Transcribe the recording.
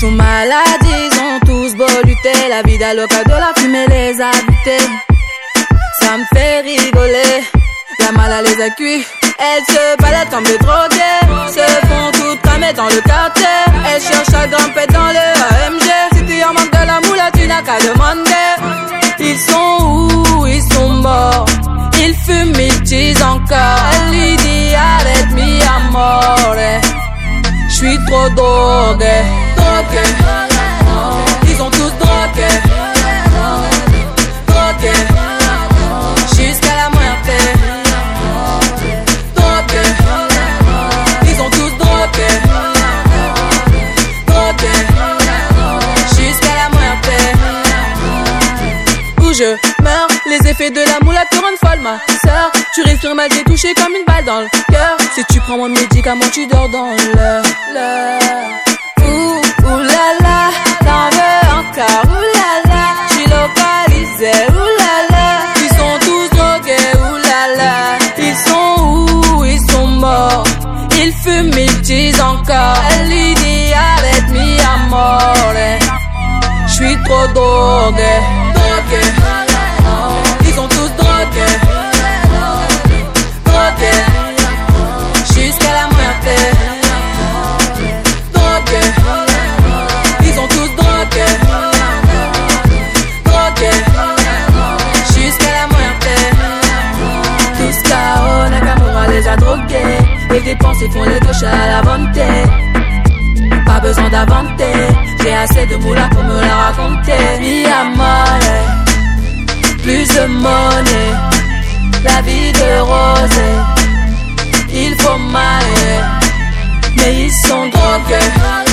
sont malades, ils ont tous beau lutter. La vie d'Aloca de la fumée les a. Ça me fait rigoler. La mala les a cuits. Elles se baladent comme des drogués. Se font toutes cramer dans le quartier. Elles cherchent à grimper dans le AMG. Si tu en manques de la moula, tu n'as qu'à demander. Ils sont où? Ils sont morts. Ils fument, ils disent encore. Elle lui dit arrête mi amore. J'suis trop drogué, drogué. Ils ont tous drogué, drogué. Jusqu'à la muerte. Drogué. Ils ont tous drogué, drogué. Jusqu'à la muerte où je meurs. Les effets de la moula te rendent folle, ma sœur. Tu respires mal, t'es touché comme une balle dans le cœur. Si tu prends mon médicament, tu dors dans l'heure. Là, t'en veux encore, là. J'suis localisé, là. Ils sont tous drogués, là. Ils sont où, ils sont morts. Ils fument, ils disent encore. Elle lui dit arrête mi amore. J'suis trop drogué. Dépenses font les gauches à la volonté. Pas besoin d'inventer, j'ai assez de moula pour me la raconter. Mi amore, plus de monnaie, la vie de rose. Il faut mailler, mais ils sont drogués.